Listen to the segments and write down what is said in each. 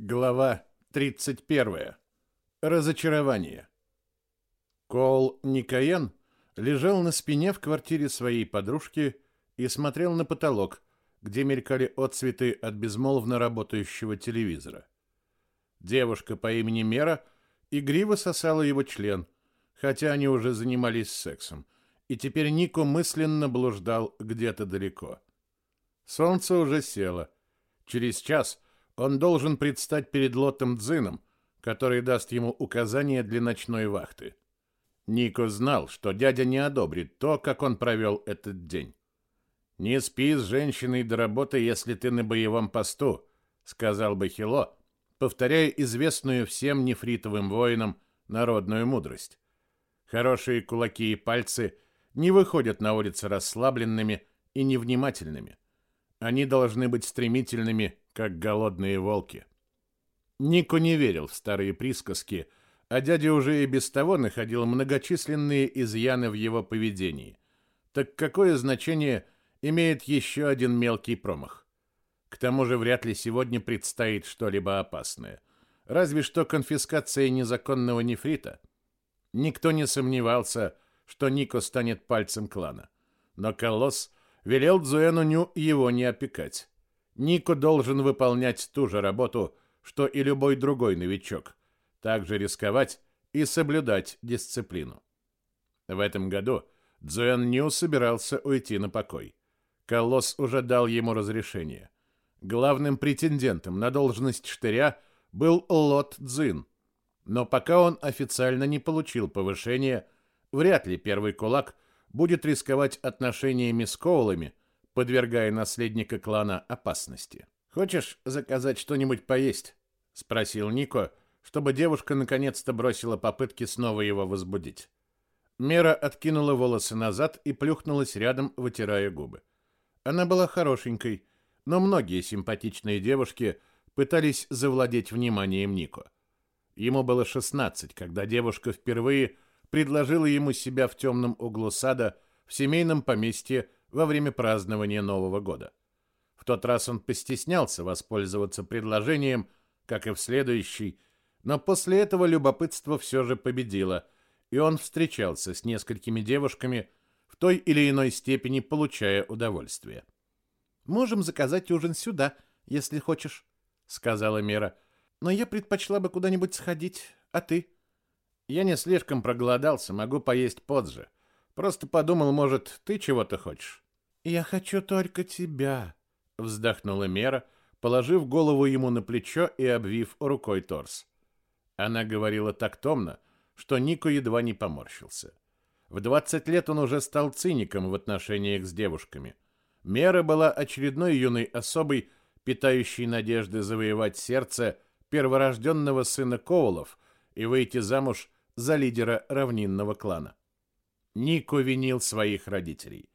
Глава 31. Разочарование. Кол Никоен лежал на спине в квартире своей подружки и смотрел на потолок, где мелькали отцветы от безмолвно работающего телевизора. Девушка по имени Мера игриво сосала его член, хотя они уже занимались сексом, и теперь Нико мысленно блуждал где-то далеко. Солнце уже село. Через час он должен предстать перед Лотом Дзином, который даст ему указания для ночной вахты. Нико знал, что дядя не одобрит то, как он провел этот день. «Не спи с женщиной до работы, если ты на боевом посту», — сказал бы Хило, повторяя известную всем нефритовым воинам народную мудрость. Хорошие кулаки и пальцы не выходят на улицы расслабленными и невнимательными. Они должны быть стремительными как голодные волки. Нико не верил в старые присказки, а дядя уже и без того находил многочисленные изъяны в его поведении. Так какое значение имеет еще один мелкий промах? К тому же вряд ли сегодня предстоит что-либо опасное. Разве что конфискация незаконного нефрита. Никто не сомневался, что Нико станет пальцем клана. Но Колосс велел Дзуэну его не опекать. Нико должен выполнять ту же работу, что и любой другой новичок, также рисковать и соблюдать дисциплину. В этом году Цзуэн Ню собирался уйти на покой. Колосс уже дал ему разрешение. Главным претендентом на должность штыря был Лот Цзин, но пока он официально не получил повышения, вряд ли первый кулак будет рисковать отношениями с Коулами, подвергая наследника клана опасности. «Хочешь заказать что-нибудь поесть?» — спросил Нико, чтобы девушка наконец-то бросила попытки снова его возбудить. Мера откинула волосы назад и плюхнулась рядом, вытирая губы. Она была хорошенькой, но многие симпатичные девушки пытались завладеть вниманием Нико. Ему было 16, когда девушка впервые предложила ему себя в темном углу сада в семейном поместье во время празднования Нового года. В тот раз он постеснялся воспользоваться предложением, как и в следующий, но после этого любопытство все же победило, и он встречался с несколькими девушками, в той или иной степени получая удовольствие. «Можем заказать ужин сюда, если хочешь», — сказала Мера. «Но я предпочла бы куда-нибудь сходить, а ты?» «Я не слишком проголодался, могу поесть позже. Просто подумал, может, ты чего-то хочешь?» «Я хочу только тебя», — вздохнула Мера, положив голову ему на плечо и обвив рукой торс. Она говорила так томно, что Нико едва не поморщился. В 20 лет он уже стал циником в отношениях с девушками. Мера была очередной юной особой, питающей надежды завоевать сердце перворожденного сына Коулов и выйти замуж за лидера равнинного клана. Нико винил своих родителей.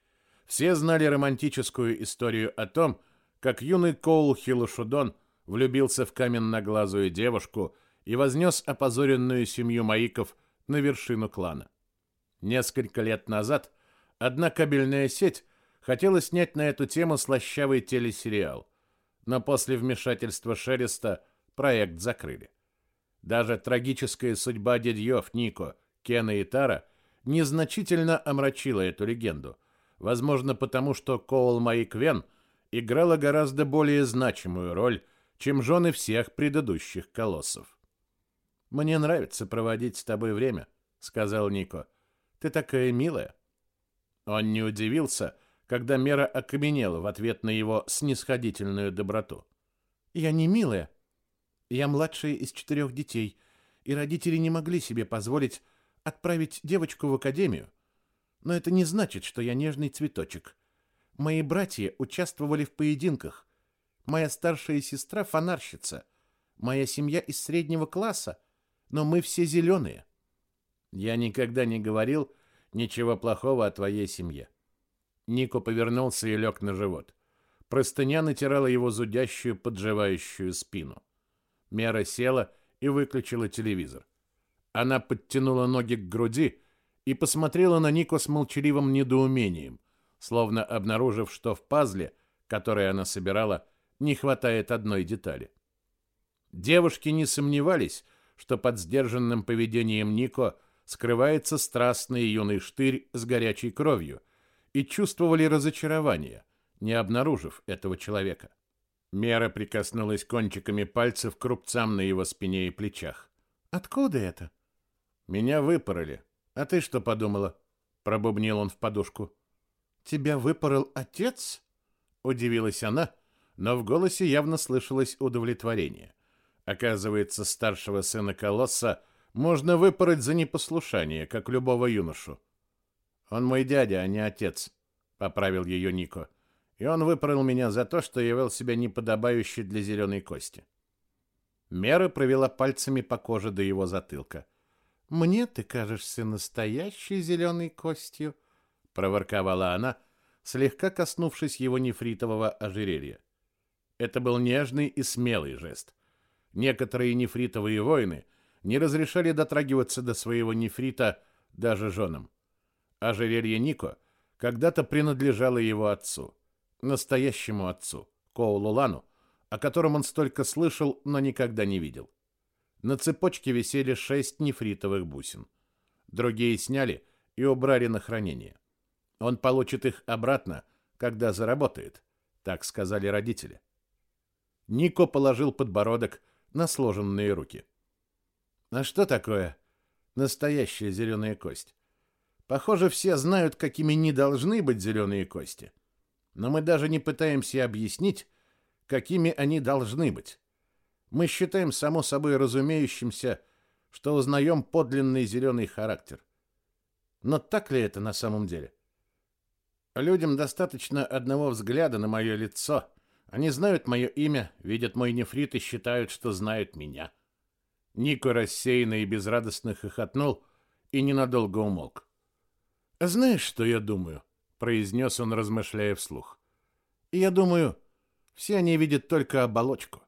Все знали романтическую историю о том, как юный Коул Хилушудон влюбился в каменноглазую девушку и вознес опозоренную семью Маиков на вершину клана. Несколько лет назад одна кабельная сеть хотела снять на эту тему слащавый телесериал, но после вмешательства Шереста проект закрыли. Даже трагическая судьба дядьев Нико, Кена и Тара незначительно омрачила эту легенду – возможно потому, что Коул Майквен играла гораздо более значимую роль, чем жены всех предыдущих колоссов. «Мне нравится проводить с тобой время», — сказал Нико. «Ты такая милая». Он не удивился, когда Мера окаменела в ответ на его снисходительную доброту. «Я не милая. Я младшая из четырех детей, и родители не могли себе позволить отправить девочку в академию, но это не значит, что я нежный цветочек. Мои братья участвовали в поединках. Моя старшая сестра фонарщица. Моя семья из среднего класса, но мы все зеленые. Я никогда не говорил ничего плохого о твоей семье. Нико повернулся и лег на живот. Простыня натирала его зудящую, подживающую спину. Мера села и выключила телевизор. Она подтянула ноги к груди, и посмотрела на Нико с молчаливым недоумением, словно обнаружив, что в пазле, который она собирала, не хватает одной детали. Девушки не сомневались, что под сдержанным поведением Нико скрывается страстный юный штырь с горячей кровью, и чувствовали разочарование, не обнаружив этого человека. Мера прикоснулась кончиками пальцев к рубцам на его спине и плечах. «Откуда это?» «Меня выпороли. А ты что подумала?» Пробубнил он в подушку. «Тебя выпорол отец?» Удивилась она, но в голосе явно слышалось удовлетворение. Оказывается, старшего сына Колосса можно выпороть за непослушание, как любого юношу. «Он мой дядя, а не отец», — поправил ее Нико и он выпорол меня за то, что я вел себя неподобающе для зеленой кости. Мера провела пальцами по коже до его затылка. «Мне ты кажешься настоящей зеленой костью», — проворковала она, слегка коснувшись его нефритового ожерелья. Это был нежный и смелый жест. Некоторые нефритовые воины не разрешали дотрагиваться до своего нефрита даже женам. Ожерелье Нико когда-то принадлежало его отцу настоящему отцу, Коулу Лану, о котором он столько слышал, но никогда не видел. На цепочке висели шесть нефритовых бусин. Другие сняли и убрали на хранение. Он получит их обратно, когда заработает, так сказали родители. Нико положил подбородок на сложенные руки. А что такое настоящая зеленая кость? Похоже, все знают, какими не должны быть зеленые кости но мы даже не пытаемся объяснить, какими они должны быть. Мы считаем само собой разумеющимся, что узнаем подлинный зеленый характер. Но так ли это на самом деле? Людям достаточно одного взгляда на мое лицо. Они знают мое имя, видят мой нефрит и считают, что знают меня. Нико рассеянно и безрадостно хохотнул и ненадолго умолк. «Знаешь, что я думаю?» произнес он, размышляя вслух. я думаю, все они видят только оболочку.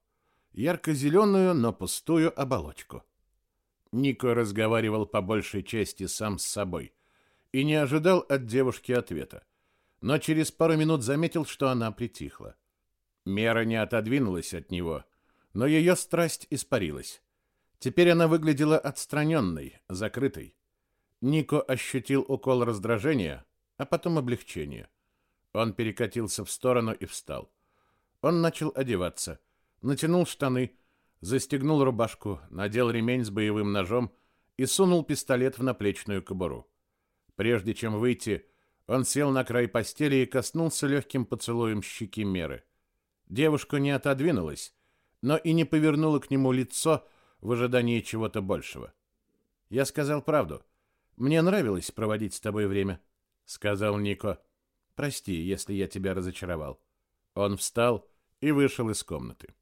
Ярко-зеленую, но пустую оболочку. Нико разговаривал по большей части сам с собой и не ожидал от девушки ответа, но через пару минут заметил, что она притихла. Мера не отодвинулась от него, но ее страсть испарилась. Теперь она выглядела отстраненной, закрытой. Нико ощутил укол раздражения, а потом облегчение. Он перекатился в сторону и встал. Он начал одеваться, натянул штаны, застегнул рубашку, надел ремень с боевым ножом и сунул пистолет в наплечную кобуру. Прежде чем выйти, он сел на край постели и коснулся легким поцелуем щеки Меры. Девушка не отодвинулась, но и не повернула к нему лицо в ожидании чего-то большего. Я сказал правду. Мне нравилось проводить с тобой время сказал Нико. Прости, если я тебя разочаровал. Он встал и вышел из комнаты.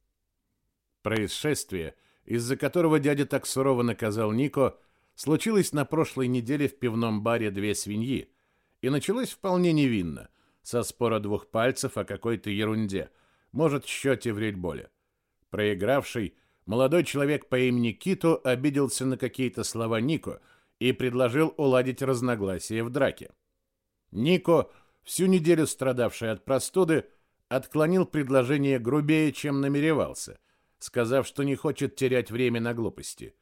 Происшествие, из-за которого дядя так сурово наказал Нико, случилось на прошлой неделе в пивном баре «Две свиньи» и началось вполне невинно, со спора двух пальцев о какой-то ерунде, может, счете в рельболе. Проигравший, молодой человек по имени Кито обиделся на какие-то слова Нико и предложил уладить разногласия в драке. Нико, всю неделю страдавший от простуды, отклонил предложение грубее, чем намеревался, сказав, что не хочет терять время на глупости.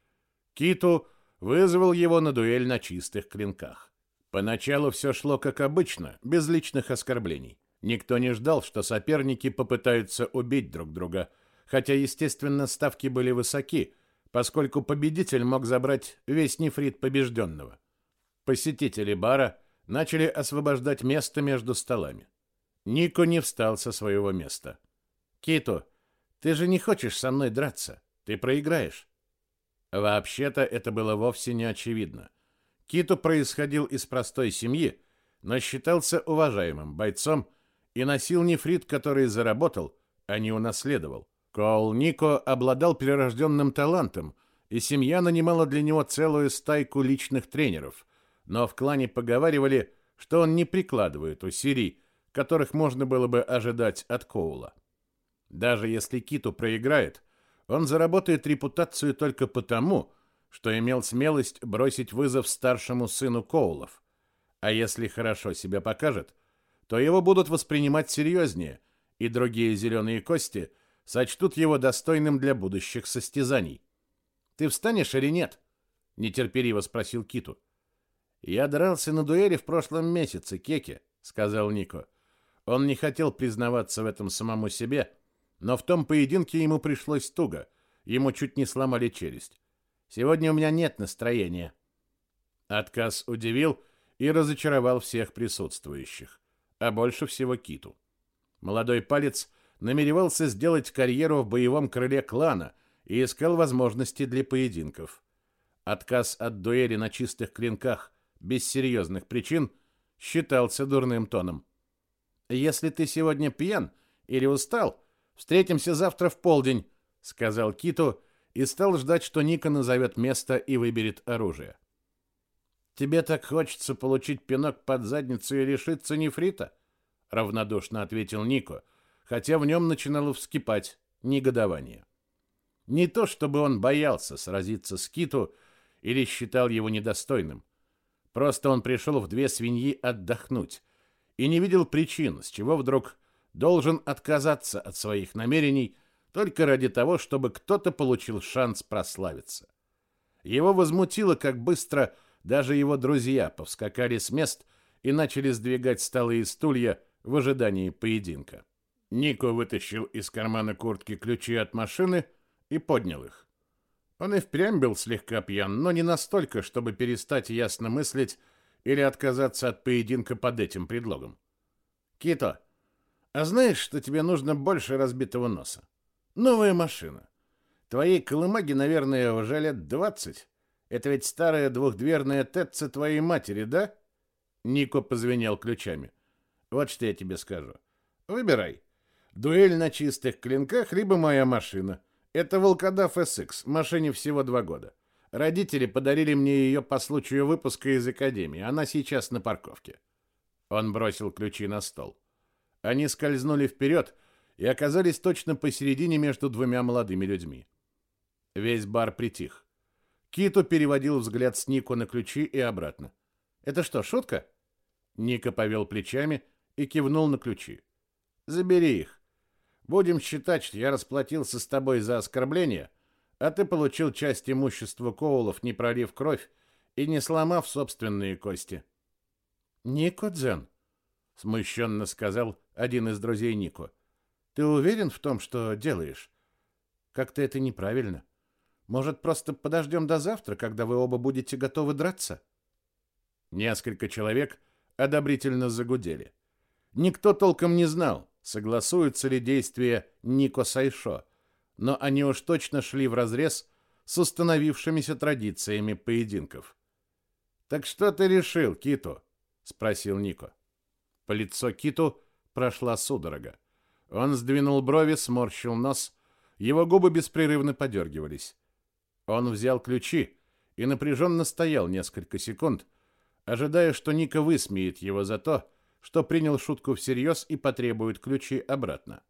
Киту вызвал его на дуэль на чистых клинках. Поначалу все шло как обычно, без личных оскорблений. Никто не ждал, что соперники попытаются убить друг друга, хотя, естественно, ставки были высоки, поскольку победитель мог забрать весь нефрит побежденного. Посетители бара – начали освобождать место между столами. Нико не встал со своего места. «Кито, ты же не хочешь со мной драться. Ты проиграешь». Вообще-то это было вовсе не очевидно. Кито происходил из простой семьи, но считался уважаемым бойцом и носил нефрит, который заработал, а не унаследовал. Коул Нико обладал прирожденным талантом, и семья нанимала для него целую стайку личных тренеров, но в клане поговаривали, что он не прикладывает усилий, которых можно было бы ожидать от Коула. Даже если Киту проиграет, он заработает репутацию только потому, что имел смелость бросить вызов старшему сыну Коулов. А если хорошо себя покажет, то его будут воспринимать серьезнее, и другие зеленые кости сочтут его достойным для будущих состязаний. Ты встанешь или нет? нетерпеливо спросил Киту. Я дрался на дуэли в прошлом месяце, Кеке, сказал Нико. Он не хотел признаваться в этом самому себе, но в том поединке ему пришлось туго. Ему чуть не сломали челюсть. Сегодня у меня нет настроения. Отказ удивил и разочаровал всех присутствующих, а больше всего Киту. Молодой палец намеревался сделать карьеру в боевом крыле клана и искал возможности для поединков. Отказ от дуэли на чистых клинках без серьезных причин считался дурным тоном. «Если ты сегодня пьян или устал, встретимся завтра в полдень», — сказал Киту и стал ждать, что Ника назовет место и выберет оружие. «Тебе так хочется получить пинок под задницу и лишиться нефрита?» — равнодушно ответил Нико, хотя в нем начинало вскипать негодование. Не то, чтобы он боялся сразиться с Киту или считал его недостойным. Просто он пришел в две свиньи отдохнуть и не видел причин, с чего вдруг должен отказаться от своих намерений только ради того, чтобы кто-то получил шанс прославиться. Его возмутило, как быстро даже его друзья повскакали с мест и начали сдвигать столы и стулья в ожидании поединка. Нико вытащил из кармана куртки ключи от машины и поднял их. Он и впрямь был слегка пьян, но не настолько, чтобы перестать ясно мыслить или отказаться от поединка под этим предлогом. «Кито, а знаешь, что тебе нужно больше разбитого носа? Новая машина. Твоей колымаге, наверное, уже лет двадцать. Это ведь старая двухдверная Тетца твоей матери, да? Нико позвенел ключами. Вот что я тебе скажу. Выбирай. Дуэль на чистых клинках, либо моя машина. Это Волкодав SX, машине всего два года. Родители подарили мне ее по случаю выпуска из академии. Она сейчас на парковке. Он бросил ключи на стол. Они скользнули вперед и оказались точно посередине между двумя молодыми людьми. Весь бар притих. Кито переводил взгляд с Нико на ключи и обратно. «Это что, шутка?» Ника повел плечами и кивнул на ключи. «Забери их. Будем считать, что я расплатился с тобой за оскорбление, а ты получил часть имущества Коулов, не пролив кровь и не сломав собственные кости». «Нико Дзен», — смущенно сказал один из друзей Нико, — «ты уверен в том, что делаешь? Как-то это неправильно». Может, просто подождем до завтра, когда вы оба будете готовы драться?» Несколько человек одобрительно загудели. Никто толком не знал, согласуются ли действия Нико Сайшо, но они уж точно шли вразрез с установившимися традициями поединков. «Так что ты решил, Кито?» — спросил Нико. По лицу Киту прошла судорога. Он сдвинул брови, сморщил нос, его губы беспрерывно подергивались. Он взял ключи и напряженно стоял несколько секунд, ожидая, что Ника высмеет его за то, что принял шутку всерьез и потребует ключи обратно.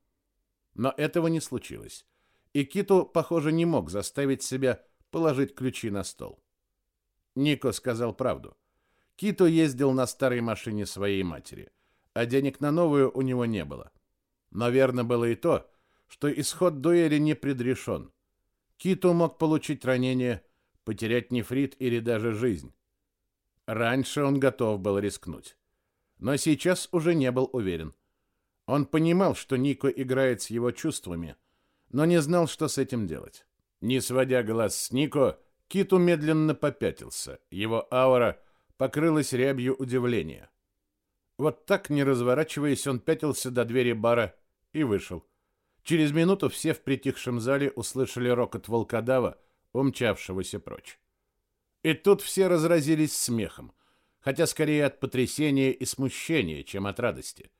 Но этого не случилось, и Киту, похоже, не мог заставить себя положить ключи на стол. Нико сказал правду. Кито ездил на старой машине своей матери, а денег на новую у него не было. Но верно было и то, что исход дуэли не предрешен. Киту мог получить ранение, потерять нефрит или даже жизнь. Раньше он готов был рискнуть. Но сейчас уже не был уверен. Он понимал, что Нико играет с его чувствами, но не знал, что с этим делать. Не сводя глаз с Нико, Киту медленно попятился. Его аура покрылась рябью удивления. Вот так, не разворачиваясь, он пятился до двери бара и вышел. Через минуту все в притихшем зале услышали рокот волкодава, умчавшегося прочь. И тут все разразились смехом, хотя скорее от потрясения и смущения, чем от радости.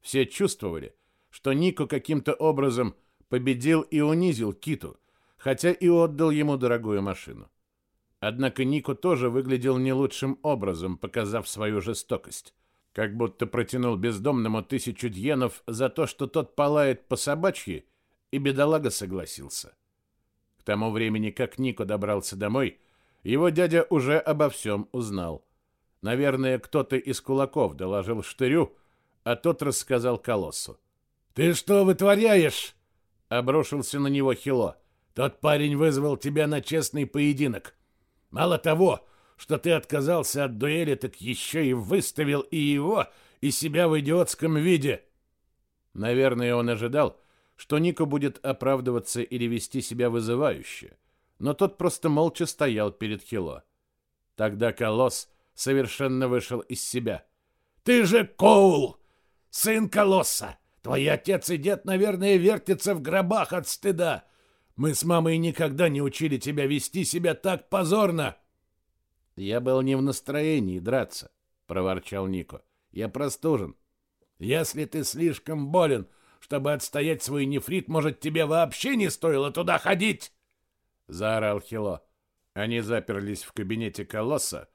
Все чувствовали, что Нико каким-то образом победил и унизил Киту, хотя и отдал ему дорогую машину. Однако Нико тоже выглядел не лучшим образом, показав свою жестокость как будто протянул бездомному тысячу дьенов за то, что тот палает по собачьи, и бедолага согласился. К тому времени, как Нико добрался домой, его дядя уже обо всем узнал. Наверное, кто-то из кулаков доложил Штырю, а тот рассказал Колоссу. «Ты что вытворяешь?» Обрушился на него Хило. Тот парень вызвал тебя на честный поединок. Мало того, что ты отказался от дуэли, так еще и выставил и его, и себя в идиотском виде. Наверное, он ожидал, что Нико будет оправдываться или вести себя вызывающе, но тот просто молча стоял перед Хило. Тогда Колосс совершенно вышел из себя. «Ты же Коул, сын Колосса! Твои отец и дед, наверное, вертятся в гробах от стыда. Мы с мамой никогда не учили тебя вести себя так позорно!» «Я был не в настроении драться», — проворчал Нико. «Я простужен». «Если ты слишком болен, чтобы отстоять свой нефрит, может, тебе вообще не стоило туда ходить?» — заорал Хило. Они заперлись в кабинете Колосса,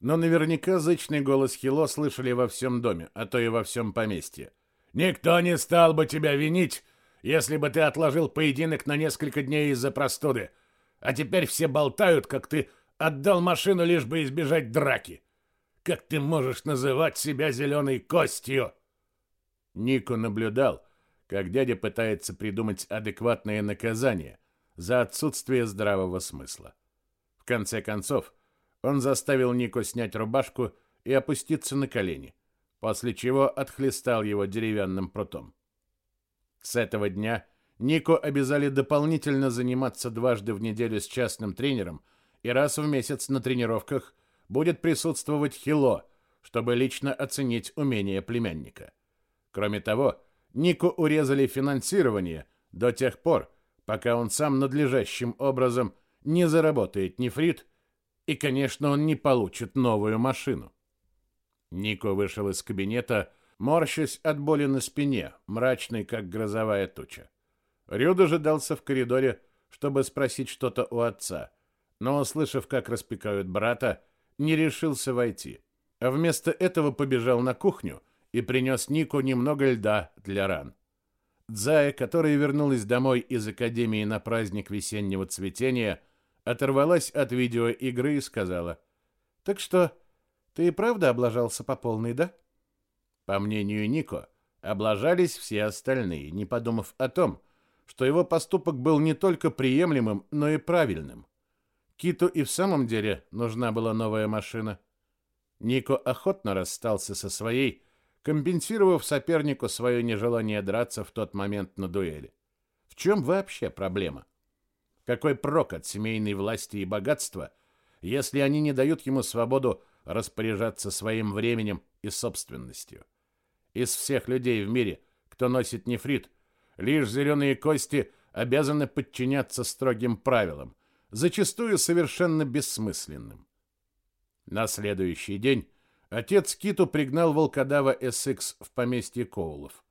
но наверняка зычный голос Хило слышали во всем доме, а то и во всем поместье. «Никто не стал бы тебя винить, если бы ты отложил поединок на несколько дней из-за простуды. А теперь все болтают, как ты отдал машину, лишь бы избежать драки. Как ты можешь называть себя зеленой костью?» Нико наблюдал, как дядя пытается придумать адекватное наказание за отсутствие здравого смысла. В конце концов, он заставил Нико снять рубашку и опуститься на колени, после чего отхлестал его деревянным прутом. С этого дня Нико обязали дополнительно заниматься дважды в неделю с частным тренером и раз в месяц на тренировках будет присутствовать Хило, чтобы лично оценить умения племянника. Кроме того, Нико урезали финансирование до тех пор, пока он сам надлежащим образом не заработает нефрит и, конечно, он не получит новую машину. Нико вышел из кабинета, морщась от боли на спине, мрачный, как грозовая туча. Рю дожидался в коридоре, чтобы спросить что-то у отца, но, услышав, как распекают брата, не решился войти, а вместо этого побежал на кухню и принес Нику немного льда для ран. Дзая, которая вернулась домой из академии на праздник весеннего цветения, оторвалась от видеоигры и сказала, «Так что, ты и правда облажался по полной, да?» По мнению Нико, облажались все остальные, не подумав о том, что его поступок был не только приемлемым, но и правильным. Киту и в самом деле нужна была новая машина. Нико охотно расстался со своей, компенсировав сопернику свое нежелание драться в тот момент на дуэли. В чем вообще проблема? Какой прок от семейной власти и богатства, если они не дают ему свободу распоряжаться своим временем и собственностью? Из всех людей в мире, кто носит нефрит, лишь зеленые кости обязаны подчиняться строгим правилам, зачастую совершенно бессмысленным. На следующий день отец Киту пригнал волкодава SX в поместье Коулов.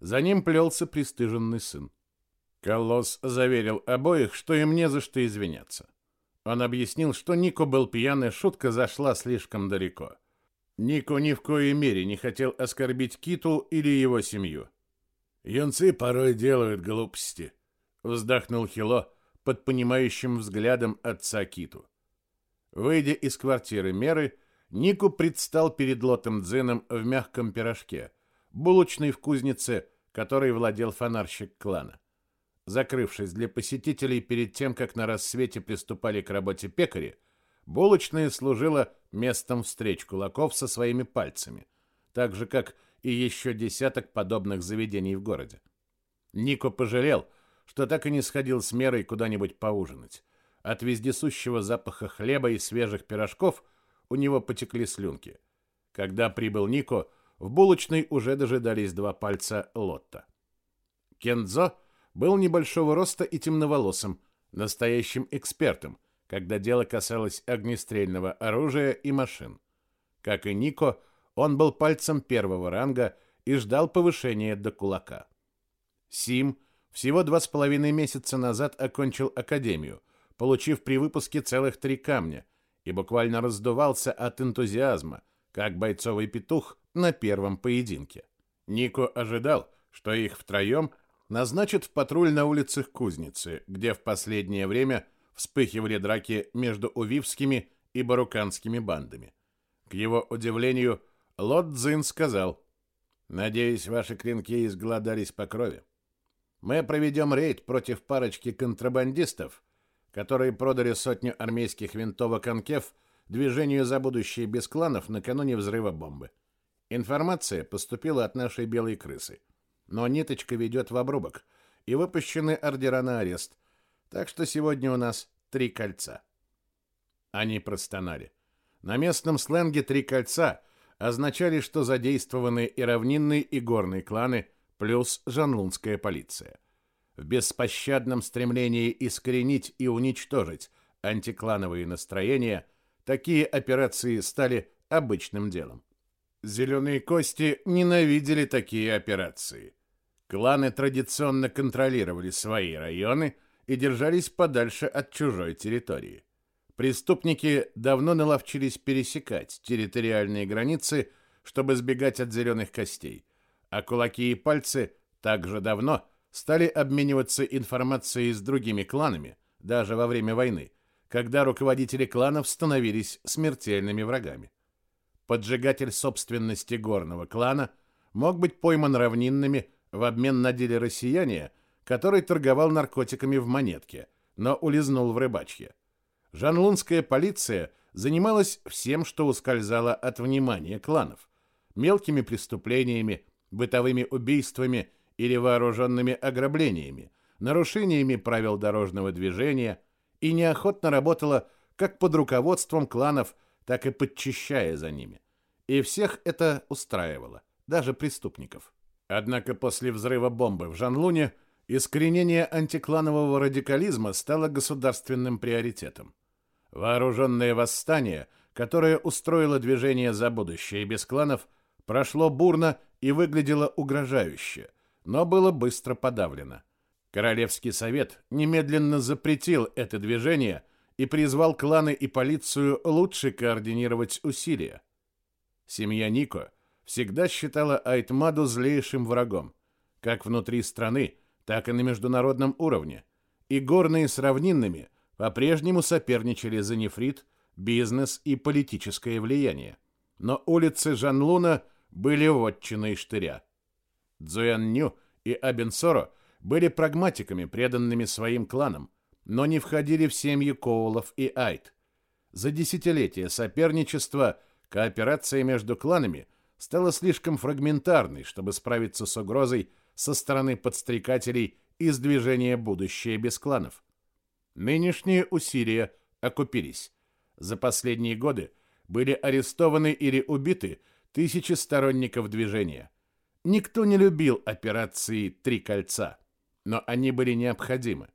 За ним плелся пристыженный сын. Колосс заверил обоих, что им не за что извиняться. Он объяснил, что Нико был пьян, и шутка зашла слишком далеко. Нико ни в коей мере не хотел оскорбить Киту или его семью. «Юнцы порой делают глупости», — вздохнул Хило под понимающим взглядом отца Киту. Выйдя из квартиры Меры, Нику предстал перед Лотом Дзеном в мягком пирожке, булочной в кузнице, которой владел фонарщик клана. Закрывшись для посетителей перед тем, как на рассвете приступали к работе пекари, булочная служила местом встреч кулаков со своими пальцами, так же, как и еще десяток подобных заведений в городе. Нико пожалел, что так и не сходил с мерой куда-нибудь поужинать. От вездесущего запаха хлеба и свежих пирожков у него потекли слюнки. Когда прибыл Нико, в булочной уже дожидались два пальца Лотта. Кензо был небольшого роста и темноволосым, настоящим экспертом, когда дело касалось огнестрельного оружия и машин. Как и Нико, он был пальцем первого ранга и ждал повышения до кулака. Сим всего два с половиной месяца назад окончил академию, получив при выпуске целых три камня, и буквально раздувался от энтузиазма, как бойцовый петух на первом поединке. Нико ожидал, что их втроем – назначат в патруль на улицах Кузницы, где в последнее время вспыхивали драки между увивскими и баруканскими бандами. К его удивлению, Лот Цзин сказал, «Надеюсь, ваши клинки изголодались по крови». Мы проведем рейд против парочки контрабандистов, которые продали сотню армейских винтовок «Анкеф» движению за будущее без кланов накануне взрыва бомбы. Информация поступила от нашей белой крысы. Но ниточка ведет в обрубок, и выпущены ордера на арест. Так что сегодня у нас три кольца. Они простонали. На местном сленге «три кольца» означали, что задействованы и равнинные, и горные кланы, плюс жанлунская полиция. В беспощадном стремлении искоренить и уничтожить антиклановые настроения, такие операции стали обычным делом. Зеленые кости ненавидели такие операции. Кланы традиционно контролировали свои районы и держались подальше от чужой территории. Преступники давно наловчились пересекать территориальные границы, чтобы сбегать от зеленых костей, а кулаки и пальцы также давно стали обмениваться информацией с другими кланами, даже во время войны, когда руководители кланов становились смертельными врагами. Поджигатель собственности горного клана мог быть пойман равнинными в обмен на деле россияне, который торговал наркотиками в монетке, но улизнул в рыбачье. Жанлунская полиция занималась всем, что ускользало от внимания кланов. Мелкими преступлениями, бытовыми убийствами или вооруженными ограблениями, нарушениями правил дорожного движения и неохотно работала как под руководством кланов, так и подчищая за ними. И всех это устраивало, даже преступников. Однако после взрыва бомбы в Жанлуне искоренение антикланового радикализма стало государственным приоритетом. Вооруженное восстание, которое устроило движение за будущее без кланов, прошло бурно и выглядело угрожающе, но было быстро подавлено. Королевский совет немедленно запретил это движение и призвал кланы и полицию лучше координировать усилия. Семья Нико всегда считала Айтмаду злейшим врагом, как внутри страны, так и на международном уровне, и горные с равнинными – по-прежнему соперничали за нефрит, бизнес и политическое влияние. Но улицы Жанлуна были вотчиной штыря. Цзуянню и Абенсоро были прагматиками, преданными своим кланам, но не входили в семьи Коулов и Айт. За десятилетия соперничества кооперация между кланами стала слишком фрагментарной, чтобы справиться с угрозой со стороны подстрекателей из движения «Будущее без кланов». Нынешние усилия окупились. За последние годы были арестованы или убиты тысячи сторонников движения. Никто не любил операции «Три кольца», но они были необходимы.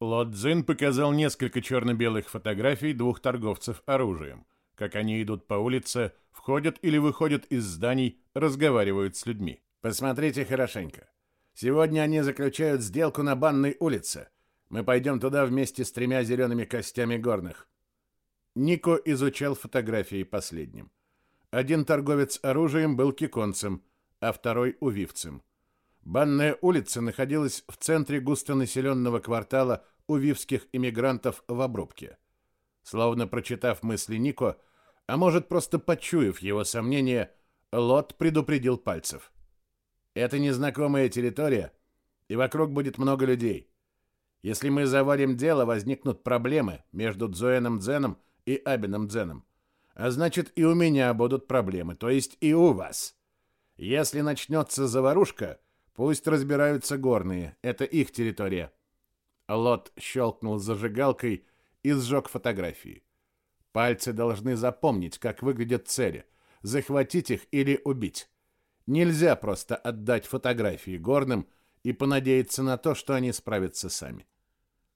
Ло Цзин показал несколько черно-белых фотографий двух торговцев оружием, как они идут по улице, входят или выходят из зданий, разговаривают с людьми. Посмотрите хорошенько. Сегодня они заключают сделку на банной улице – мы пойдем туда вместе с тремя зелеными костями горных. Нико изучал фотографии последним. Один торговец оружием был киконцем, а второй — увивцем. Банная улица находилась в центре густонаселенного квартала увивских иммигрантов в обрубке. Словно прочитав мысли Нико, а может, просто почуяв его сомнения, Лот предупредил пальцев. «Это незнакомая территория, и вокруг будет много людей. Если мы завалим дело, возникнут проблемы между Дзоэном Дзеном и Абином Дзеном. А значит, и у меня будут проблемы, то есть и у вас. Если начнется заварушка, пусть разбираются горные, это их территория. Лот щелкнул зажигалкой и сжег фотографии. Пальцы должны запомнить, как выглядят цели, захватить их или убить. Нельзя просто отдать фотографии горным и понадеяться на то, что они справятся сами.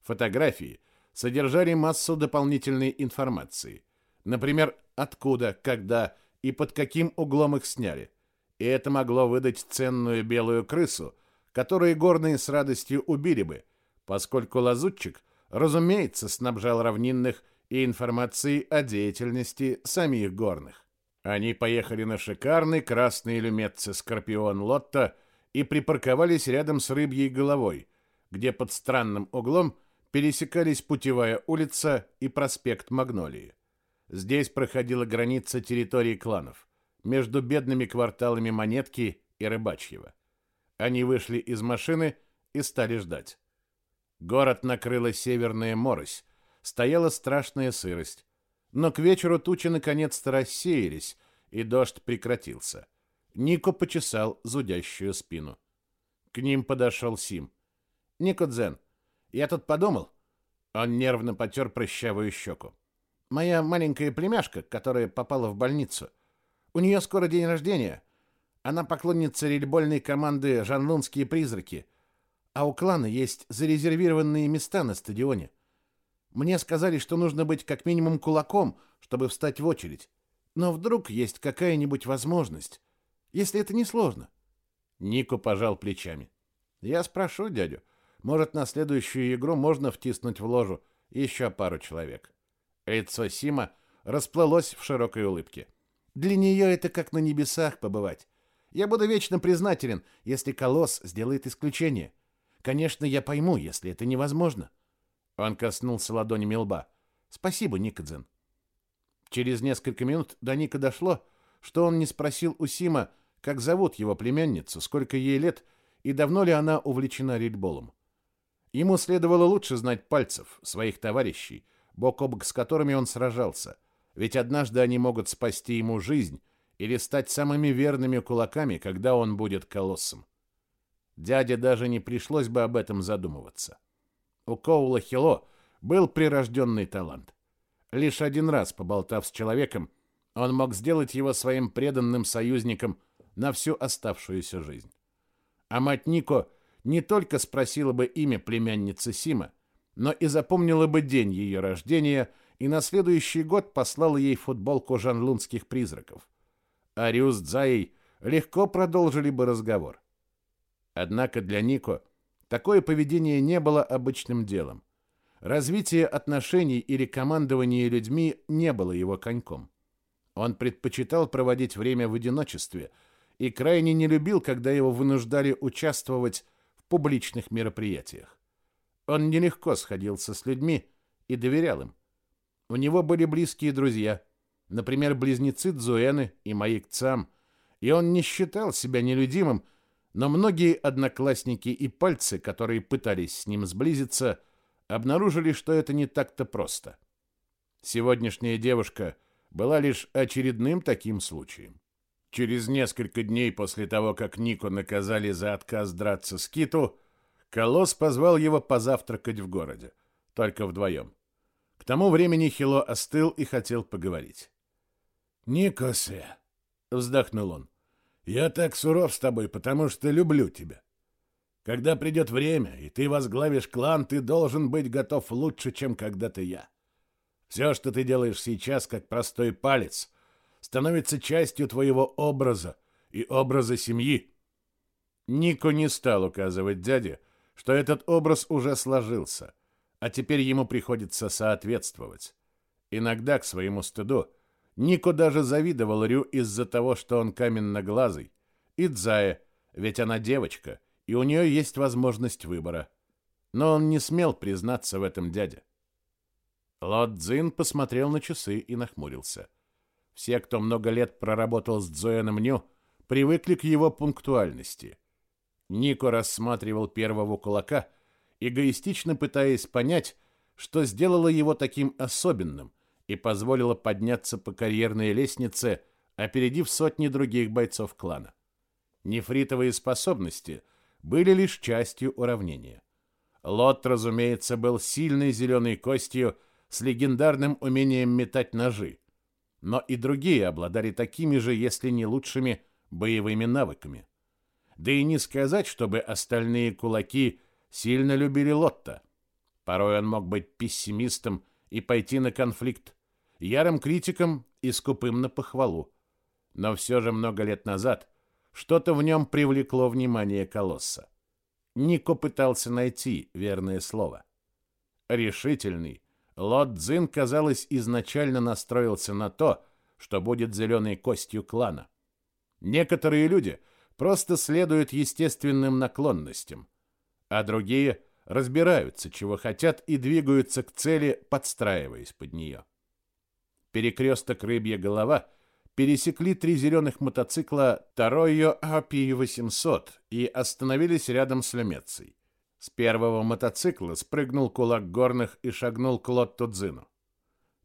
Фотографии содержали массу дополнительной информации. Например, откуда, когда и под каким углом их сняли. И это могло выдать ценную белую крысу, которую горные с радостью убили бы, поскольку лазутчик, разумеется, снабжал равнинных и информацией о деятельности самих горных. Они поехали на шикарный красный люметце «Скорпион Лотто» и припарковались рядом с рыбьей головой, где под странным углом – пересекались Путевая улица и проспект Магнолии. Здесь проходила граница территории кланов, между бедными кварталами Монетки и Рыбачьего. Они вышли из машины и стали ждать. Город накрыла северная морось, стояла страшная сырость. Но к вечеру тучи наконец-то рассеялись, и дождь прекратился. Нико почесал зудящую спину. К ним подошел Сим. «Нико Дзен, я тут подумал...» Он нервно потер прыщавую щеку. «Моя маленькая племяшка, которая попала в больницу, у нее скоро день рождения. Она поклонница рельбольной команды «Жанлунские призраки», а у клана есть зарезервированные места на стадионе. Мне сказали, что нужно быть как минимум кулаком, чтобы встать в очередь. Но вдруг есть какая-нибудь возможность, если это не сложно. Нико пожал плечами. Я спрошу дядю. Может, на следующую игру можно втиснуть в ложу еще пару человек. Лицо Сима расплылось в широкой улыбке. Для нее это как на небесах побывать. Я буду вечно признателен, если Колосс сделает исключение. Конечно, я пойму, если это невозможно. Он коснулся ладонями лба. Спасибо, Никодзен. Через несколько минут до Ника дошло, что он не спросил у Сима, как зовут его племянницу, сколько ей лет и давно ли она увлечена рельболом. Ему следовало лучше знать пальцев, своих товарищей, бок о бок с которыми он сражался, ведь однажды они могут спасти ему жизнь или стать самыми верными кулаками, когда он будет колоссом. Дяде даже не пришлось бы об этом задумываться. У Коула Хило был прирожденный талант. Лишь один раз, поболтав с человеком, он мог сделать его своим преданным союзником на всю оставшуюся жизнь. А мать Нико не только спросила бы имя племянницы Сима, но и запомнила бы день ее рождения и на следующий год послала ей футболку жанлунских призраков. А Рюс Дзаей легко продолжили бы разговор. Однако для Нико такое поведение не было обычным делом. Развитие отношений или командование людьми не было его коньком. Он предпочитал проводить время в одиночестве и крайне не любил, когда его вынуждали участвовать в публичных мероприятиях. Он нелегко сходился с людьми и доверял им. У него были близкие друзья, например, близнецы Дзуэны и Маик Цам, и он не считал себя нелюдимым, но многие одноклассники и пальцы, которые пытались с ним сблизиться, обнаружили, что это не так-то просто. Сегодняшняя девушка была лишь очередным таким случаем. Через несколько дней после того, как Нико наказали за отказ драться с Киту, Колосс позвал его позавтракать в городе, только вдвоем. К тому времени Хило остыл и хотел поговорить. «Никосе», — вздохнул он, я так суров с тобой, потому что люблю тебя. Когда придет время, и ты возглавишь клан, ты должен быть готов лучше, чем когда-то я. Все, что ты делаешь сейчас, как простой палец, становится частью твоего образа и образа семьи. Нико не стал указывать дяде, что этот образ уже сложился, а теперь ему приходится соответствовать. Иногда к своему стыду Нико даже завидовал Рю из-за того, что он каменноглазый, и Дзае, ведь она девочка, и у нее есть возможность выбора. Но он не смел признаться в этом дяде. Лот Цзин посмотрел на часы и нахмурился. Все, кто много лет проработал с Цзуэном Ню, привыкли к его пунктуальности. Нико рассматривал первого кулака, эгоистично пытаясь понять, что сделало его таким особенным, и позволила подняться по карьерной лестнице, опередив сотни других бойцов клана. Нефритовые способности были лишь частью уравнения. Лот, разумеется, был сильной зеленой костью с легендарным умением метать ножи, но и другие обладали такими же, если не лучшими, боевыми навыками. Да и не сказать, чтобы остальные кулаки сильно любили Лотта. Порой он мог быть пессимистом и пойти на конфликт, ярым критиком и скупым на похвалу. Но все же много лет назад что-то в нем привлекло внимание колосса. Нико пытался найти верное слово. Решительный, Лот Цзин, казалось, изначально настроился на то, что будет зеленой костью клана. Некоторые люди просто следуют естественным наклонностям, а другие разбираются, чего хотят, и двигаются к цели, подстраиваясь под нее перекресток Рыбья голова пересекли три зеленых мотоцикла Таройо АПИ-800 и остановились рядом с Лемецей. С первого мотоцикла спрыгнул кулак горных и шагнул к Лотту Дзину.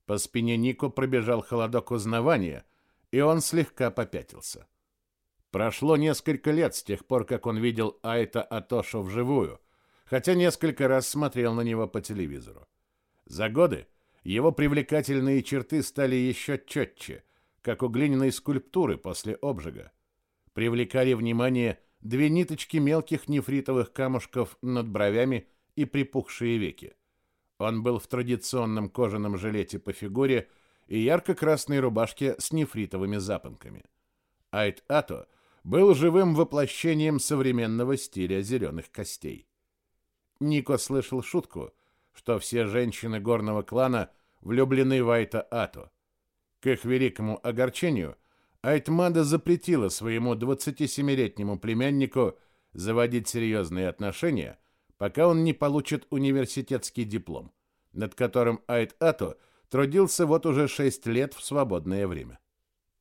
По спине Нико пробежал холодок узнавания, и он слегка попятился. Прошло несколько лет с тех пор, как он видел Айта Атошу вживую, хотя несколько раз смотрел на него по телевизору. За годы его привлекательные черты стали еще четче, как у глиняной скульптуры после обжига. Привлекали внимание две ниточки мелких нефритовых камушков над бровями и припухшие веки. Он был в традиционном кожаном жилете по фигуре и ярко-красной рубашке с нефритовыми запонками. Айт Ато был живым воплощением современного стиля зеленых костей. Нико слышал шутку, что все женщины горного клана влюблены в Айта Ато. К их великому огорчению Айтмада запретила своему 27-летнему племяннику заводить серьезные отношения, пока он не получит университетский диплом, над которым Айт Ато трудился вот уже 6 лет в свободное время.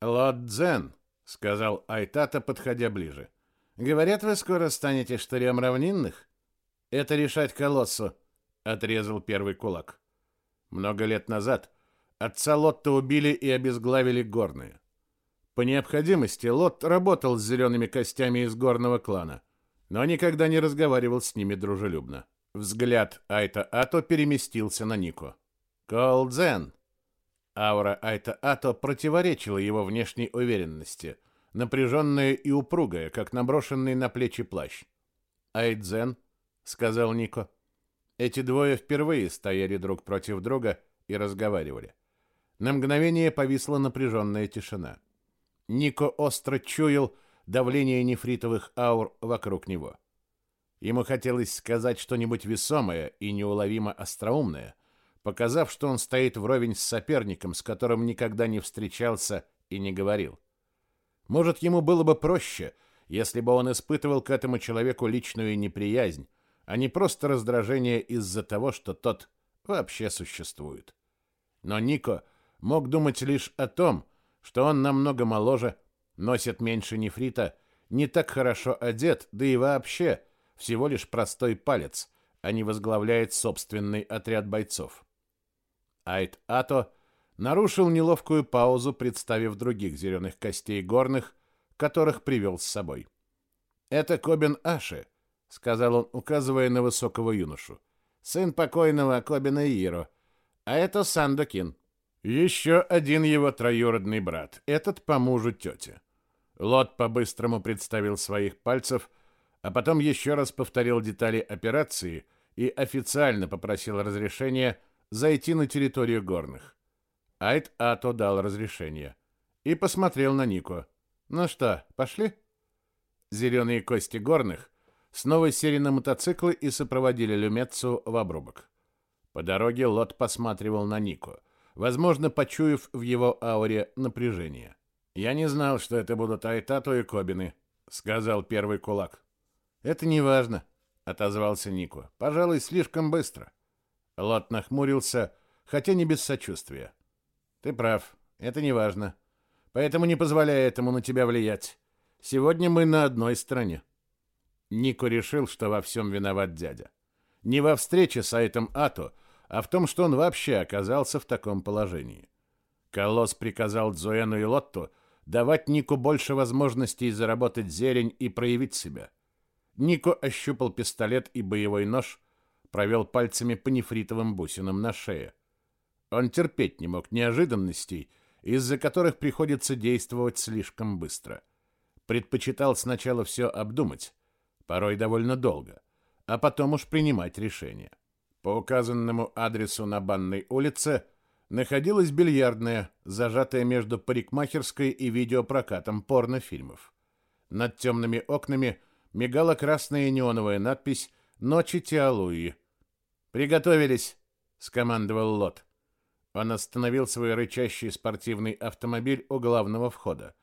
Лот Дзен, — сказал Айтата, подходя ближе. «Говорят, вы скоро станете штырем равнинных?» «Это решать колоссу», — отрезал первый кулак. Много лет назад отца Лотта убили и обезглавили горные. По необходимости Лот работал с зелеными костями из горного клана, но никогда не разговаривал с ними дружелюбно. Взгляд Айта Ато переместился на Нико. «Колдзен!» Аура Айта Ато противоречила его внешней уверенности, напряженная и упругая, как наброшенный на плечи плащ. «Айдзен», — сказал Нико. Эти двое впервые стояли друг против друга и разговаривали. На мгновение повисла напряженная тишина. Нико остро чуял давление нефритовых аур вокруг него. Ему хотелось сказать что-нибудь весомое и неуловимо остроумное — показав, что он стоит вровень с соперником, с которым никогда не встречался и не говорил. Может, ему было бы проще, если бы он испытывал к этому человеку личную неприязнь, а не просто раздражение из-за того, что тот вообще существует. Но Нико мог думать лишь о том, что он намного моложе, носит меньше нефрита, не так хорошо одет, да и вообще всего лишь простой палец, а не возглавляет собственный отряд бойцов. Айт Ато нарушил неловкую паузу, представив других зеленых костей горных, которых привел с собой. «Это Кобин Аши», — сказал он, указывая на высокого юношу. «Сын покойного Кобина Иро. А это Сандокин». Еще один его троюродный брат, этот по мужу тети. Лот по-быстрому представил своих пальцев, а потом еще раз повторил детали операции и официально попросил разрешения зайти на территорию горных. Айт Ато дал разрешение и посмотрел на Нико. «Ну что, пошли?» Зеленые кости горных снова сели на мотоциклы и сопроводили Люмецу в обрубок. По дороге Лот посматривал на Нико, возможно, почуяв в его ауре напряжение. «Я не знал, что это будут Айтато и Кобины», — сказал первый кулак. «Это не важно», — отозвался Нико. «Пожалуй, слишком быстро». Лот нахмурился, хотя не без сочувствия. Ты прав, это не важно. Поэтому не позволяй этому на тебя влиять. Сегодня мы на одной стороне. Нико решил, что во всем виноват дядя. Не во встрече с Айтом Ато, а в том, что он вообще оказался в таком положении. Колосс приказал Дзуэну и Лотту давать Нику больше возможностей заработать зелень и проявить себя. Нико ощупал пистолет и боевой нож, провел пальцами по нефритовым бусинам на шее. Он терпеть не мог неожиданностей, из-за которых приходится действовать слишком быстро. Предпочитал сначала все обдумать, порой довольно долго, а потом уж принимать решение. По указанному адресу на Банной улице находилась бильярдная, зажатая между парикмахерской и видеопрокатом порнофильмов. Над темными окнами мигала красная неоновая надпись «Ночи Тиалуи», «Приготовились!» — скомандовал Лот. Он остановил свой рычащий спортивный автомобиль у главного входа.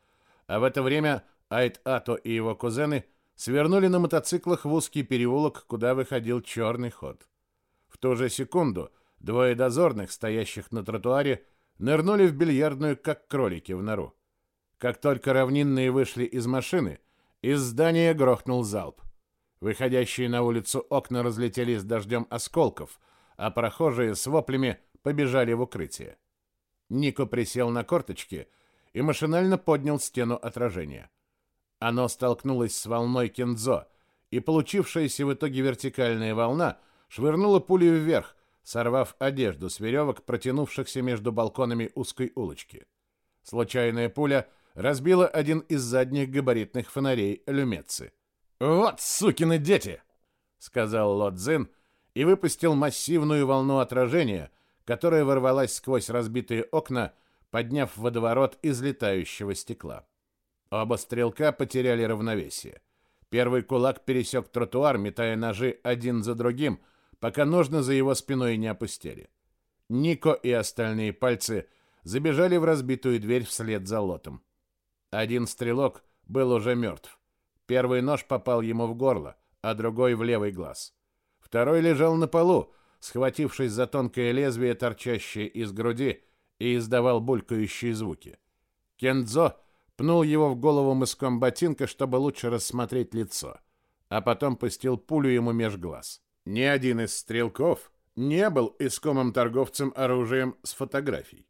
А в это время Айт Ато и его кузены свернули на мотоциклах в узкий переулок, куда выходил черный ход. В ту же секунду двое дозорных, стоящих на тротуаре, нырнули в бильярдную, как кролики в нору. Как только равнинные вышли из машины, из здания грохнул залп. Выходящие на улицу окна разлетелись дождем осколков, а прохожие с воплями побежали в укрытие. Нико присел на корточки и машинально поднял стену отражения. Оно столкнулось с волной Кензо, и получившаяся в итоге вертикальная волна швырнула пулю вверх, сорвав одежду с веревок, протянувшихся между балконами узкой улочки. Случайная пуля разбила один из задних габаритных фонарей люмецы. «Вот сукины дети!» — сказал Лодзин и выпустил массивную волну отражения, которая ворвалась сквозь разбитые окна, подняв водоворот из летающего стекла. Оба стрелка потеряли равновесие. Первый кулак пересек тротуар, метая ножи один за другим, пока ножны за его спиной не опустили. Нико и остальные пальцы забежали в разбитую дверь вслед за лотом. Один стрелок был уже мертв. Первый нож попал ему в горло, а другой в левый глаз. Второй лежал на полу, схватившись за тонкое лезвие, торчащее из груди, и издавал булькающие звуки. Кензо пнул его в голову мыском ботинка, чтобы лучше рассмотреть лицо, а потом пустил пулю ему меж глаз. Ни один из стрелков не был искомым торговцем оружием с фотографией.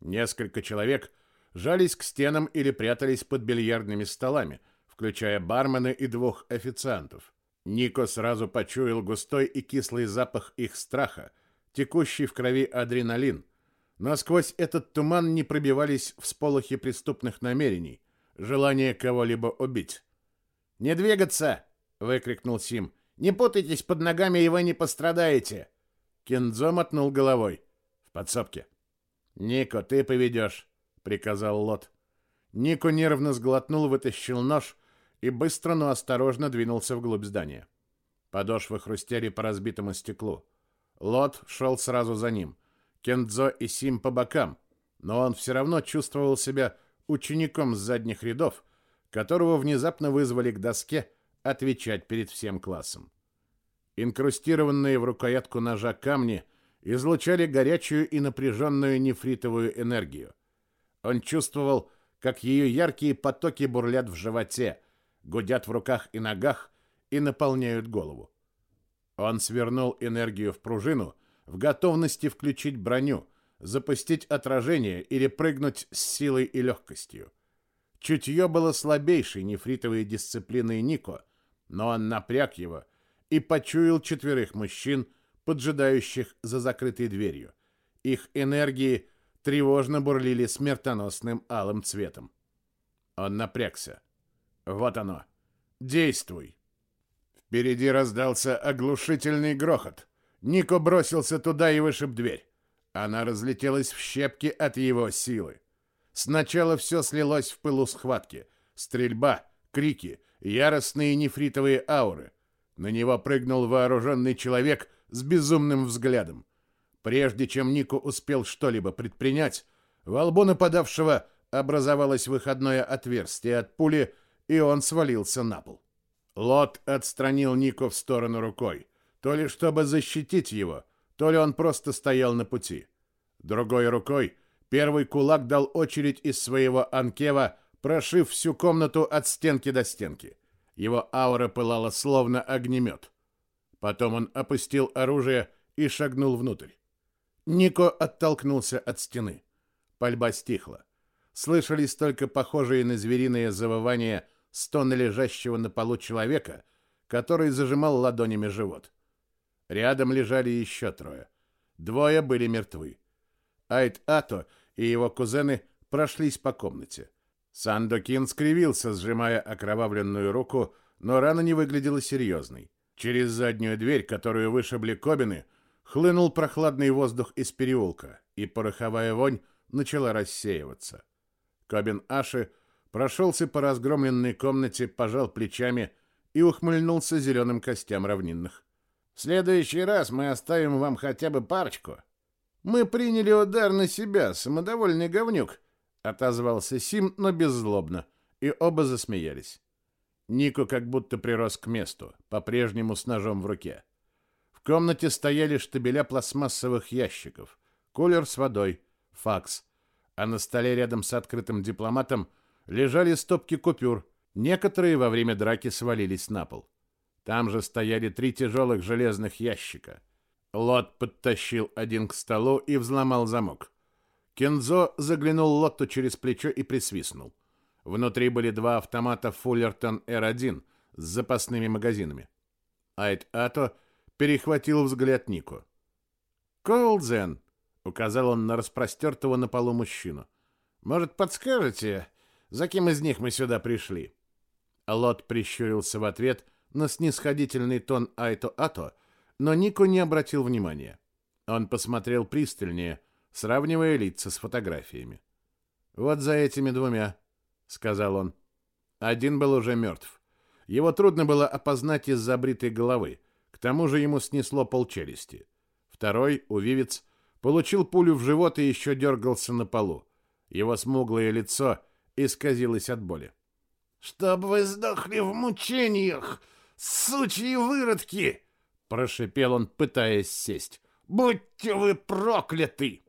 Несколько человек жались к стенам или прятались под бильярдными столами, включая бармена и двух официантов. Нико сразу почуял густой и кислый запах их страха, текущий в крови адреналин, но сквозь этот туман не пробивались всполохи преступных намерений, желание кого-либо убить. «Не двигаться!» — выкрикнул Сим. «Не путайтесь под ногами, и вы не пострадаете!» Кензо мотнул головой. «В подсобке». «Нико, ты поведешь», — приказал Лот. Нико нервно сглотнул, вытащил нож и быстро, но осторожно двинулся вглубь здания. Подошвы хрустели по разбитому стеклу. Лот шел сразу за ним. Кендзо и Сим по бокам, но он все равно чувствовал себя учеником с задних рядов, которого внезапно вызвали к доске отвечать перед всем классом. Инкрустированные в рукоятку ножа камни излучали горячую и напряженную нефритовую энергию. Он чувствовал, как ее яркие потоки бурлят в животе, гудят в руках и ногах и наполняют голову. Он свернул энергию в пружину, в готовности включить броню, запустить отражение или прыгнуть с силой и легкостью. Чутье было слабейшей нефритовой дисциплиной Нико, но он напряг его и почуял четверых мужчин, поджидающих за закрытой дверью. Их энергии тревожно бурлили смертоносным алым цветом. Он напрягся. Вот оно. Действуй. Впереди раздался оглушительный грохот. Нико бросился туда и вышиб дверь. Она разлетелась в щепки от его силы. Сначала все слилось в пылу схватки. Стрельба, крики, яростные нефритовые ауры. На него прыгнул вооруженный человек с безумным взглядом. Прежде чем Нико успел что-либо предпринять, во лбу нападавшего образовалось выходное отверстие от пули, и он свалился на пол. Лот отстранил Нико в сторону рукой, то ли чтобы защитить его, то ли он просто стоял на пути. Другой рукой первый кулак дал очередь из своего анкева, прошив всю комнату от стенки до стенки. Его аура пылала словно огнемет. Потом он опустил оружие и шагнул внутрь. Нико оттолкнулся от стены. Пальба стихла. Слышались только похожие на звериное завывание стоны лежащего на полу человека, который зажимал ладонями живот. Рядом лежали еще трое. Двое были мертвы. Айт Ато и его кузены прошлись по комнате. Сандокин скривился, сжимая окровавленную руку, но рана не выглядела серьезной. Через заднюю дверь, которую вышибли Кобины, хлынул прохладный воздух из переулка, и пороховая вонь начала рассеиваться. Кобин Аши прошелся по разгромленной комнате, пожал плечами и ухмыльнулся зеленым костям равнинных. «В следующий раз мы оставим вам хотя бы парочку». «Мы приняли удар на себя, самодовольный говнюк», — отозвался Сим, но беззлобно, и оба засмеялись. Нико как будто прирос к месту, по-прежнему с ножом в руке. В комнате стояли штабеля пластмассовых ящиков, кулер с водой, факс, а на столе рядом с открытым дипломатом лежали стопки купюр, некоторые во время драки свалились на пол. Там же стояли три тяжелых железных ящика. Лот подтащил один к столу и взломал замок. Кензо заглянул Лотту через плечо и присвистнул. Внутри были два автомата Фуллертон R1 с запасными магазинами. Айт Ато перехватил взгляд Нику. «Коулдзен», — указал он на распростертого на полу мужчину. «Может, подскажете, за кем из них мы сюда пришли?» Лот прищурился в ответ на снисходительный тон Айто Ато, но Нико не обратил внимания. Он посмотрел пристальнее, сравнивая лица с фотографиями. «Вот за этими двумя», — сказал он. Один был уже мертв. Его трудно было опознать из-за головы. К тому же ему снесло полчелюсти. Второй, увивец, получил пулю в живот и еще дергался на полу. Его смуглое лицо исказилось от боли. «Чтоб вы сдохли в мучениях, сучьи выродки!» — прошипел он, пытаясь сесть. «Будьте вы прокляты!»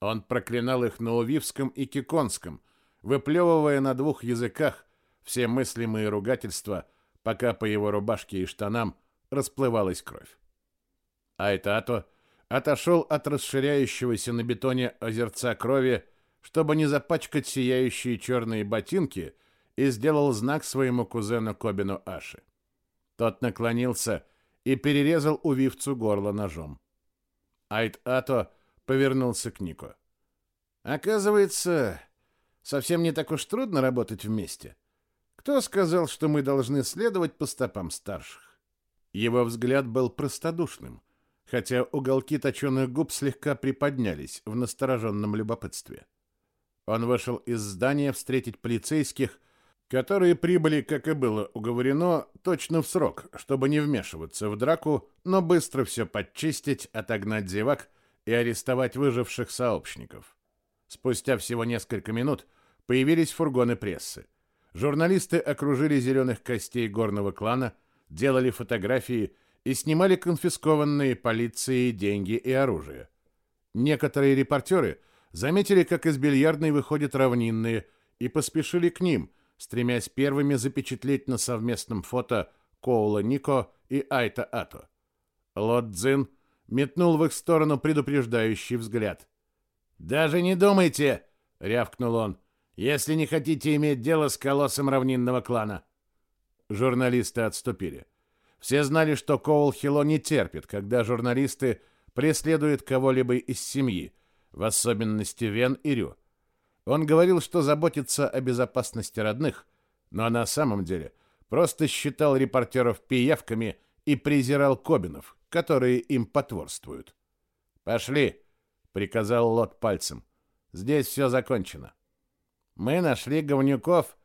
Он проклинал их на увивском и киконском, выплевывая на двух языках все мыслимые ругательства, пока по его рубашке и штанам расплывалась кровь. Айтато отошел от расширяющегося на бетоне озерца крови, чтобы не запачкать сияющие черные ботинки, и сделал знак своему кузену Кобину Аши. Тот наклонился и перерезал увивцу горло ножом. Айт-Ато повернулся к Нику. «Оказывается, совсем не так уж трудно работать вместе. Кто сказал, что мы должны следовать по стопам старших? Его взгляд был простодушным, хотя уголки точеных губ слегка приподнялись в настороженном любопытстве. Он вышел из здания встретить полицейских, которые прибыли, как и было уговорено, точно в срок, чтобы не вмешиваться в драку, но быстро все подчистить, отогнать зевак и арестовать выживших сообщников. Спустя всего несколько минут появились фургоны прессы. Журналисты окружили зеленых костей горного клана, делали фотографии и снимали конфискованные полицией деньги и оружие. Некоторые репортеры заметили, как из бильярдной выходят равнинные, и поспешили к ним, стремясь первыми запечатлеть на совместном фото Коула Нико и Айта Ато. Лот Цзин метнул в их сторону предупреждающий взгляд. «Даже не думайте!» — рявкнул он. «Если не хотите иметь дело с колоссом равнинного клана». Журналисты отступили. Все знали, что Коул Хило не терпит, когда журналисты преследуют кого-либо из семьи, в особенности Вен и Рю. Он говорил, что заботится о безопасности родных, но на самом деле просто считал репортеров пиявками и презирал Кобинов, которые им потворствуют. «Пошли!» — приказал Лот пальцем. «Здесь все закончено». «Мы нашли говнюков,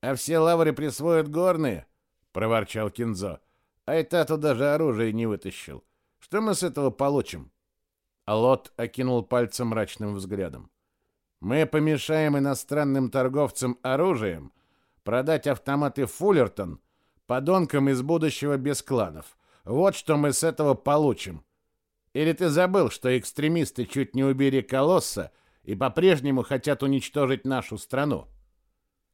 а все лавры присвоят горные», — проворчал Кинзо. «А это даже оружие не вытащил. Что мы с этого получим?» А Лот окинул пальцем мрачным взглядом. «Мы помешаем иностранным торговцам оружием продать автоматы Фуллертон подонкам из будущего без кланов, вот что мы с этого получим. Или ты забыл, что экстремисты чуть не убили Колосса и по-прежнему хотят уничтожить нашу страну?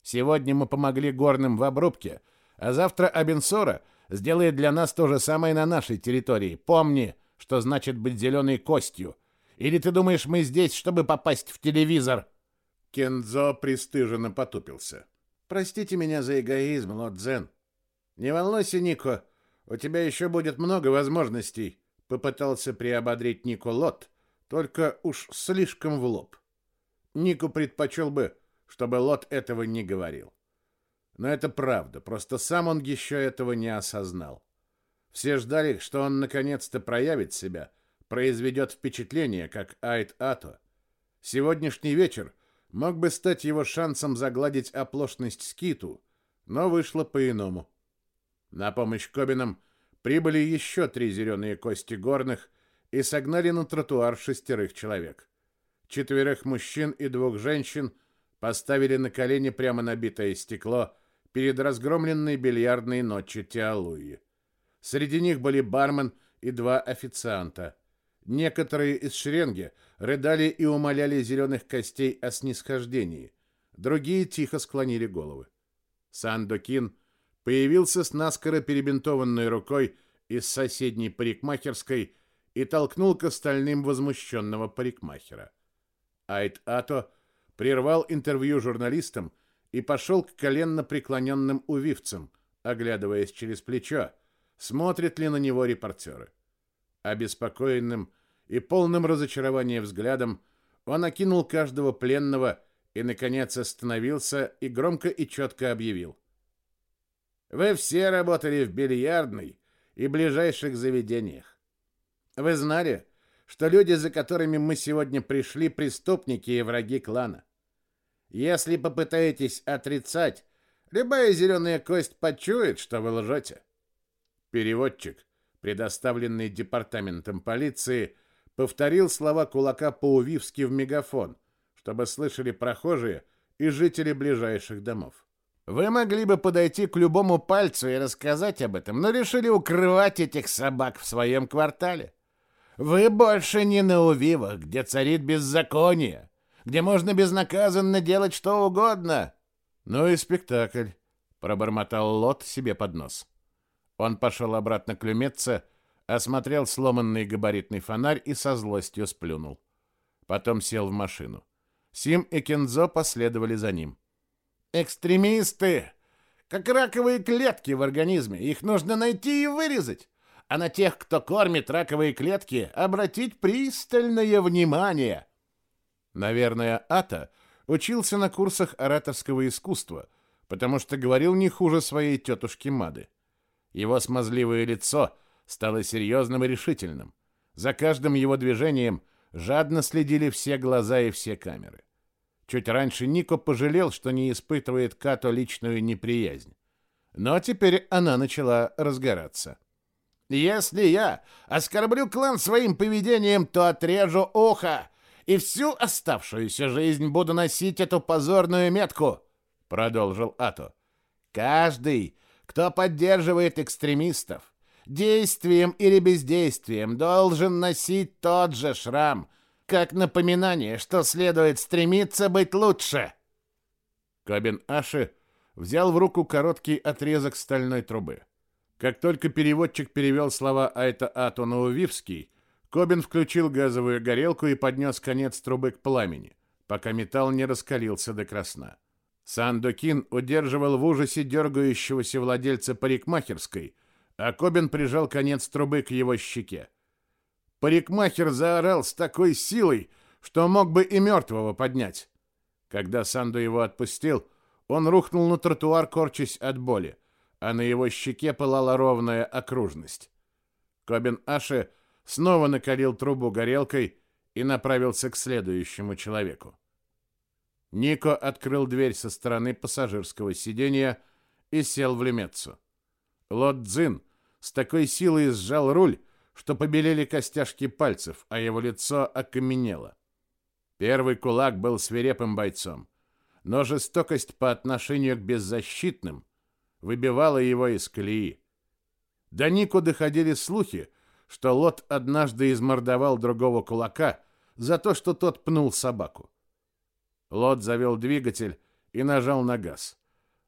Сегодня мы помогли горным в обрубке, а завтра Абенсора сделает для нас то же самое на нашей территории. Помни, что значит быть зеленой костью. Или ты думаешь, мы здесь, чтобы попасть в телевизор?» Кензо пристыженно потупился. «Простите меня за эгоизм, Лот Дзен. Не волнуйся, Нико, у тебя еще будет много возможностей, попытался приободрить Нику Лот, только уж слишком в лоб. Нику предпочел бы, чтобы Лот этого не говорил. Но это правда, просто сам он еще этого не осознал. Все ждали, что он наконец-то проявит себя, произведет впечатление, как Айт Ато. Сегодняшний вечер мог бы стать его шансом загладить оплошность Скиту, но вышло по-иному. На помощь Кобинам прибыли еще три зеленые кости горных и согнали на тротуар шестерых человек. Четверых мужчин и двух женщин поставили на колени прямо набитое стекло перед разгромленной бильярдной ночью Теалуи. Среди них были бармен и два официанта. Некоторые из шеренги рыдали и умоляли зеленых костей о снисхождении. Другие тихо склонили головы. Сандокин появился с наскоро перебинтованной рукой из соседней парикмахерской и толкнул к остальным возмущенного парикмахера. Айт-Ато прервал интервью журналистам и пошел к коленно преклоненным увивцам, оглядываясь через плечо, смотрят ли на него репортеры. Обеспокоенным и полным разочарования взглядом он окинул каждого пленного и, наконец, остановился и громко и четко объявил. «Вы все работали в бильярдной и ближайших заведениях. Вы знали, что люди, за которыми мы сегодня пришли, преступники и враги клана. Если попытаетесь отрицать, любая зеленая кость почует, что вы лжете». Переводчик, предоставленный департаментом полиции, повторил слова кулака по-увивски в мегафон, чтобы слышали прохожие и жители ближайших домов. Вы могли бы подойти к любому пальцу и рассказать об этом, но решили укрывать этих собак в своем квартале. Вы больше не на Увивах, где царит беззаконие, где можно безнаказанно делать что угодно. Ну и спектакль, пробормотал Лот себе под нос. Он пошел обратно к Люметце, осмотрел сломанный габаритный фонарь и со злостью сплюнул. Потом сел в машину. Сим и Кензо последовали за ним. «Экстремисты! Как раковые клетки в организме. Их нужно найти и вырезать. А на тех, кто кормит раковые клетки, обратить пристальное внимание». Наверное, Ата учился на курсах ораторского искусства, потому что говорил не хуже своей тетушки Мады. Его смазливое лицо стало серьезным и решительным. За каждым его движением жадно следили все глаза и все камеры. Чуть раньше Нико пожалел, что не испытывает Като личную неприязнь. Но теперь она начала разгораться. «Если я оскорблю клан своим поведением, то отрежу ухо, и всю оставшуюся жизнь буду носить эту позорную метку», — продолжил Ато. «Каждый, кто поддерживает экстремистов, действием или бездействием должен носить тот же шрам, как напоминание, что следует стремиться быть лучше. Кабин Аши взял в руку короткий отрезок стальной трубы. Как только переводчик перевел слова Айта Ато на Увивский, Кобин включил газовую горелку и поднес конец трубы к пламени, пока металл не раскалился до красна. Сандокин удерживал в ужасе дергающегося владельца парикмахерской, а Кобин прижал конец трубы к его щеке. Парикмахер заорал с такой силой, что мог бы и мертвого поднять. Когда Санду его отпустил, он рухнул на тротуар, корчась от боли, а на его щеке пылала ровная окружность. Кобин Аше снова накалил трубу горелкой и направился к следующему человеку. Нико открыл дверь со стороны пассажирского сиденья и сел в лемецу. Лот Цзин с такой силой сжал руль, что побелели костяшки пальцев, а его лицо окаменело. Первый кулак был свирепым бойцом, но жестокость по отношению к беззащитным выбивала его из колеи. До Нику доходили слухи, что Лот однажды измордовал другого кулака за то, что тот пнул собаку. Лот завел двигатель и нажал на газ,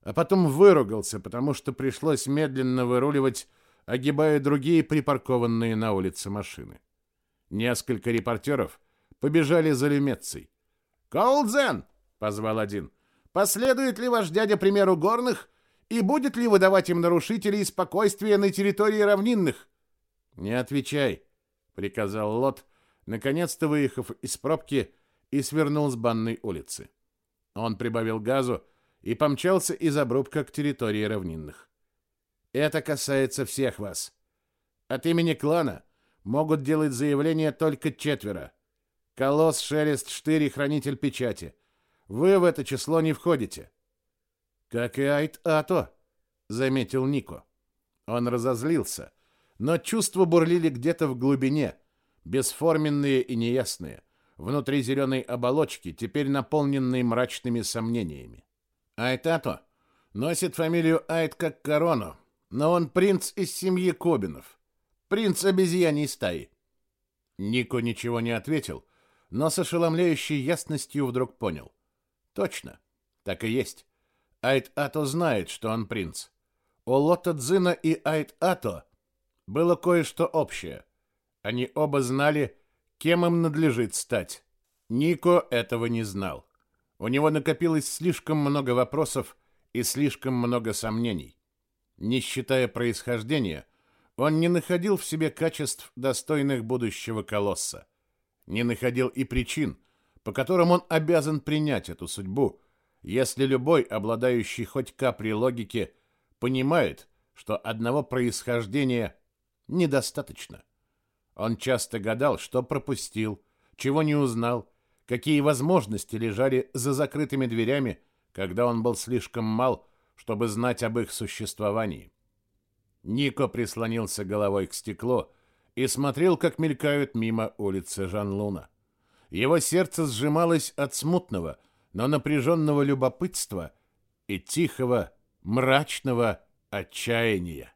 а потом выругался, потому что пришлось медленно выруливать огибая другие припаркованные на улице машины. Несколько репортеров побежали за Лемецей. «Коулдзен!» — позвал один. «Последует ли ваш дядя примеру горных и будет ли выдавать им нарушителей спокойствия на территории равнинных?» «Не отвечай», — приказал Лот, наконец-то выехав из пробки и свернул с банной улицы. Он прибавил газу и помчался из обрубка к территории равнинных. Это касается всех вас. От имени клана могут делать заявление только четверо. Колосс, Шелест, Штырь и Хранитель Печати. Вы в это число не входите. Как и Айт-Ато, заметил Нико. Он разозлился, но чувства бурлили где-то в глубине, бесформенные и неясные, внутри зеленой оболочки, теперь наполненной мрачными сомнениями. Айт-Ато носит фамилию Айт как корону, но он принц из семьи Кобинов. Принц обезьяньей стаи. Нико ничего не ответил, но с ошеломляющей ясностью вдруг понял. Точно, так и есть. Айт Ато знает, что он принц. У Лота Дзина и Айт Ато было кое-что общее. Они оба знали, кем им надлежит стать. Нико этого не знал. У него накопилось слишком много вопросов и слишком много сомнений. Не считая происхождения, он не находил в себе качеств, достойных будущего колосса. Не находил и причин, по которым он обязан принять эту судьбу, если любой, обладающий хоть каплей логики, понимает, что одного происхождения недостаточно. Он часто гадал, что пропустил, чего не узнал, какие возможности лежали за закрытыми дверями, когда он был слишком мал, чтобы знать об их существовании. Нико прислонился головой к стеклу и смотрел, как мелькают мимо улицы Жан-Луна. Его сердце сжималось от смутного, но напряженного любопытства и тихого, мрачного отчаяния.